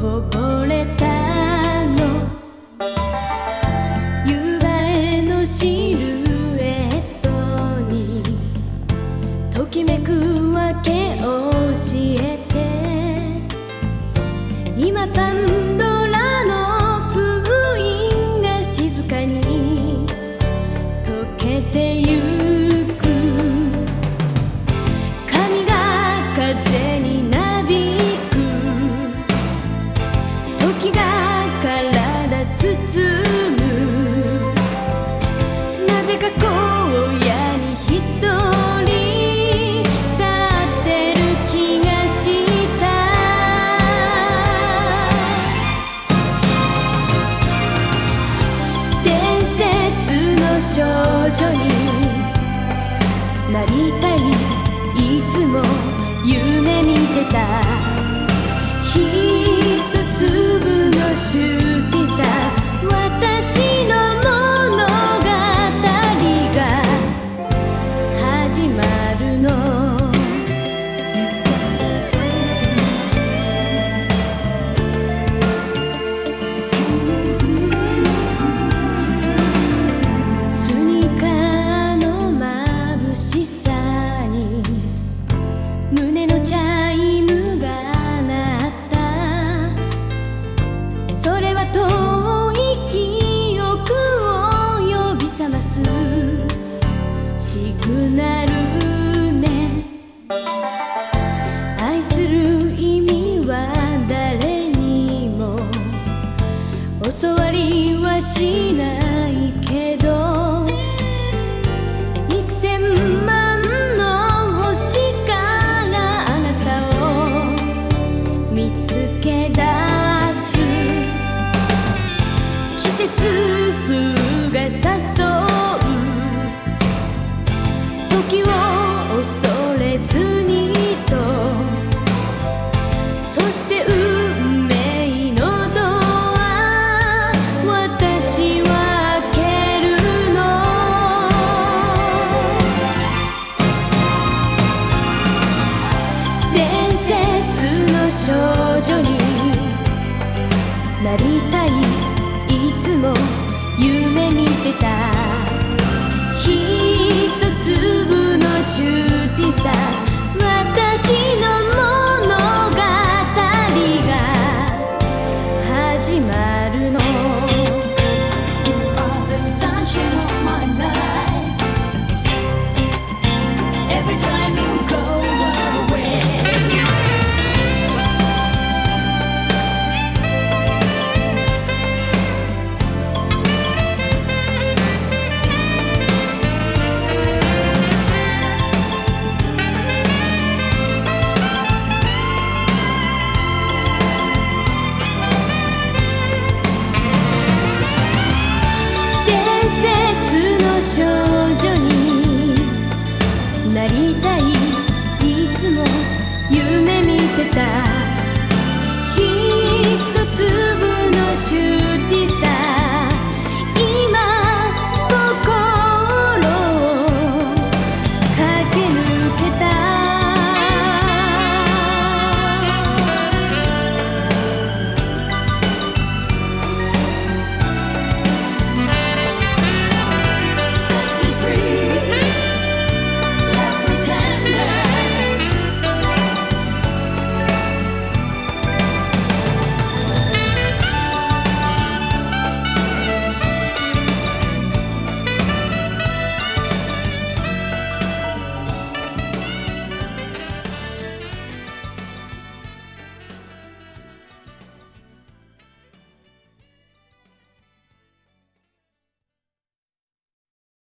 こぼれたの。夕映のシルエットにときめくわけを。 듣고 see Margarita. た